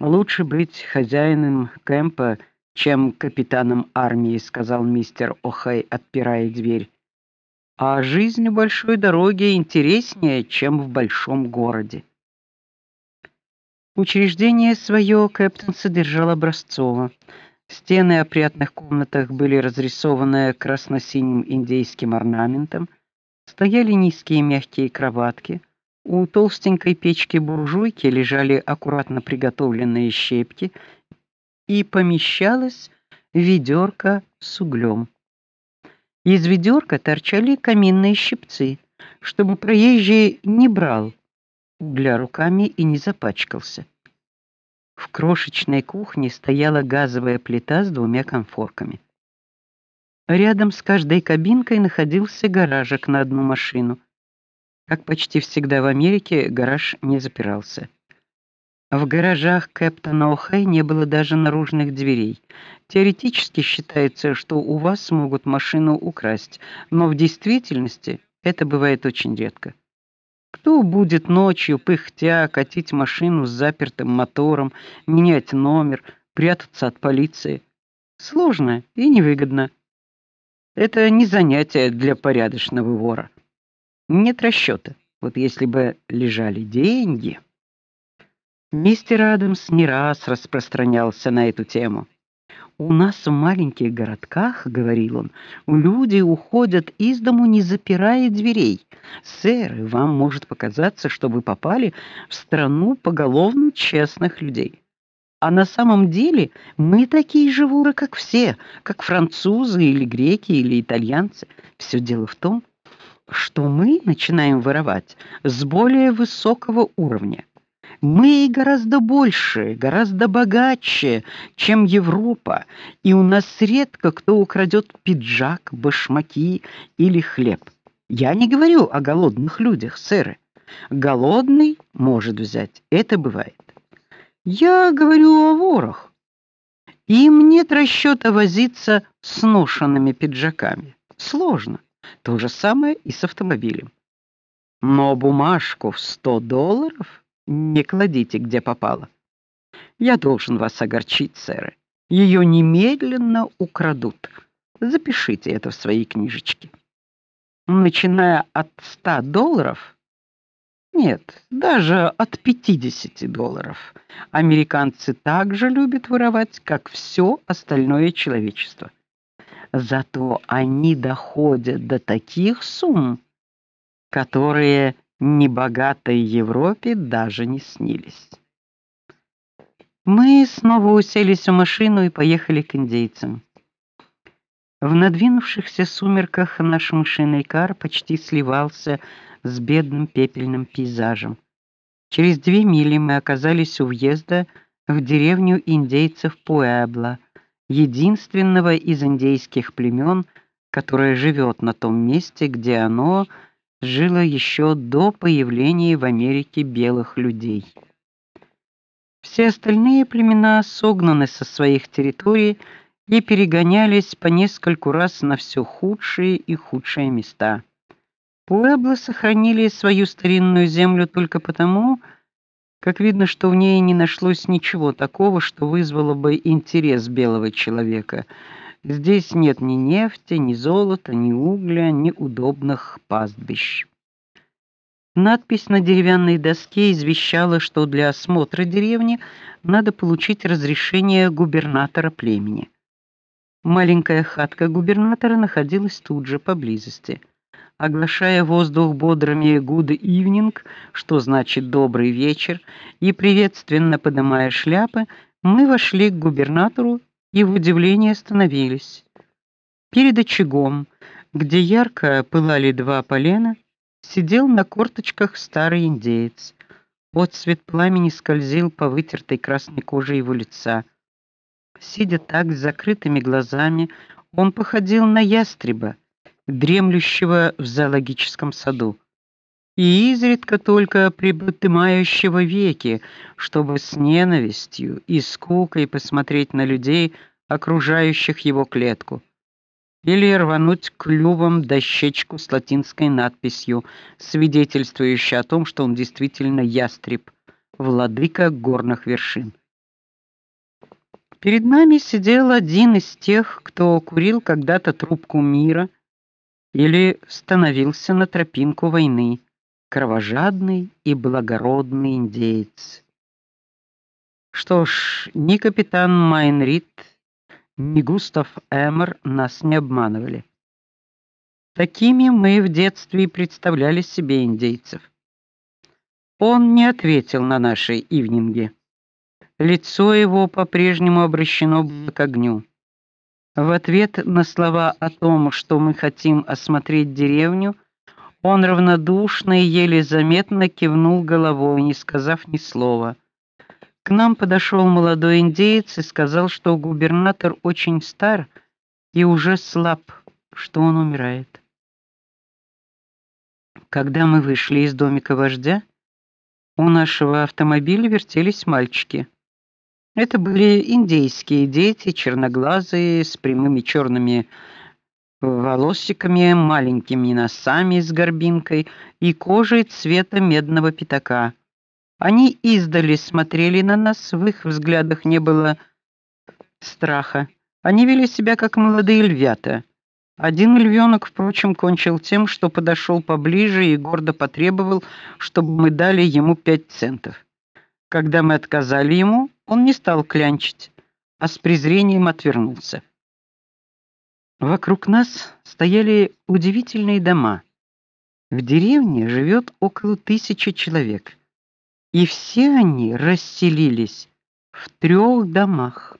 Лучше быть хозяином кемпа, чем капитаном армии, сказал мистер О'Хей, отпирая дверь. А жизнь в большой дороге интереснее, чем в большом городе. Учреждение свое Кэптон содержал образцово. Стены опрятных комнатах были разрисованы красно-синим индейским орнаментом, стояли низкие мягкие кроватки. У толстенькой печки-буржуйки лежали аккуратно приготовленные щепки, и помещалось ведерко с углем. Из ведерка торчали каминные щипцы, чтобы проезжий не брал угля руками и не запачкался. В крошечной кухне стояла газовая плита с двумя конфорками. Рядом с каждой кабинкой находился гаражик на одну машину. Как почти всегда в Америке, гараж не запирался. В гаражах Кэптона О'Хэй не было даже наружных дверей. Теоретически считается, что у вас смогут машину украсть, но в действительности это бывает очень редко. Кто будет ночью пыхтя катить машину с запертым мотором, менять номер, прятаться от полиции? Сложно и невыгодно. Это не занятие для порядочного вора. Нет расчёта. Вот если бы лежали деньги. Мистер Адамс не раз распространялся на эту тему. У нас в маленьких городках, говорил он, люди уходят из дому не запирая дверей. Сэр, вам может показаться, что вы попали в страну поголовно честных людей. А на самом деле мы такие же воры, как все, как французы или греки или итальянцы. Все дело в том, что мы начинаем воровать с более высокого уровня. Мы гораздо больше, гораздо богаче, чем Европа, и у нас редко кто украдет пиджак, башмаки или хлеб. Я не говорю о голодных людях, сэр. Голодный может взять, это бывает. Я говорю о ворах. Им нет расчёта возиться с ношенными пиджаками. Сложно. То же самое и с автомобилем. Но бумажку в 100 долларов не кладите где попало. Я должен вас огорчить, сэр. Ее немедленно украдут. Запишите это в свои книжечки. Начиная от 100 долларов, нет, даже от 50 долларов. Американцы также любят воровать, как все остальное человечество. Зато они доходят до таких сумм, которые небогатой Европе даже не снились. Мы снова уселись в машину и поехали к индейцам. В надвинувшихся сумерках наш машинный кар почти сливался с бедным пепельным пейзажем. Через две мили мы оказались у въезда в деревню индейцев Пуэбло, единственного из индейских племен, которое живет на том месте, где оно жило еще до появления в Америке белых людей. Все остальные племена согнаны со своих территорий и перегонялись по нескольку раз на все худшие и худшие места. Пуэбло сохранили свою старинную землю только потому, как видно, что в ней не нашлось ничего такого, что вызвало бы интерес белого человека. Здесь нет ни нефти, ни золота, ни угля, ни удобных пастбищ. Надпись на деревянной доске извещала, что для осмотра деревни надо получить разрешение губернатора племени. Маленькая хатка губернатора находилась тут же поблизости. Оглашая воздух бодрыми good evening, что значит добрый вечер, и приветственно поднимая шляпы, мы вошли к губернатору и в удивлении остановились. Перед очагом, где ярко пылали два полена, сидел на корточках старый индеец. Отсвет пламени скользил по вытертой красной коже его лица. Сидя так с закрытыми глазами, он походил на ястреба, дремлющего в зоологическом саду, и изредка только приподнимающего веки, чтобы с ненавистью и скукой посмотреть на людей, окружающих его клетку или рвануть клювом дощечку с латинской надписью, свидетельствующей о том, что он действительно ястреб, владыка горных вершин. Перед нами сидел один из тех, кто курил когда-то трубку мира или становился на тропинку войны, кровожадный и благородный индеец. Что ж, ни капитан Майнрид, ни Густав Эмер нас не обманывали. Такими мы в детстве представляли себе индейцев. Он не ответил на наши ивнинги. Лицо его по-прежнему обращено было к огню. В ответ на слова о том, что мы хотим осмотреть деревню, он равнодушно и еле заметно кивнул головой, не сказав ни слова. К нам подошел молодой индеец и сказал, что губернатор очень стар и уже слаб, что он умирает. Когда мы вышли из домика вождя, у нашего автомобиля вертелись мальчики. Это были индейские дети, черноглазые, с прямыми черными волосиками, маленькими носами с горбинкой и кожей цвета медного пятака. Они издали смотрели на нас, в их взглядах не было страха. Они вели себя как молодые львята. Один львенок, впрочем, кончил тем, что подошел поближе и гордо потребовал, чтобы мы дали ему пять центов. Когда мы отказали ему, он не стал клянчить, а с презрением отвернулся. Вокруг нас стояли удивительные дома. В деревне живет около тысячи человек, и все они расселились в трех домах.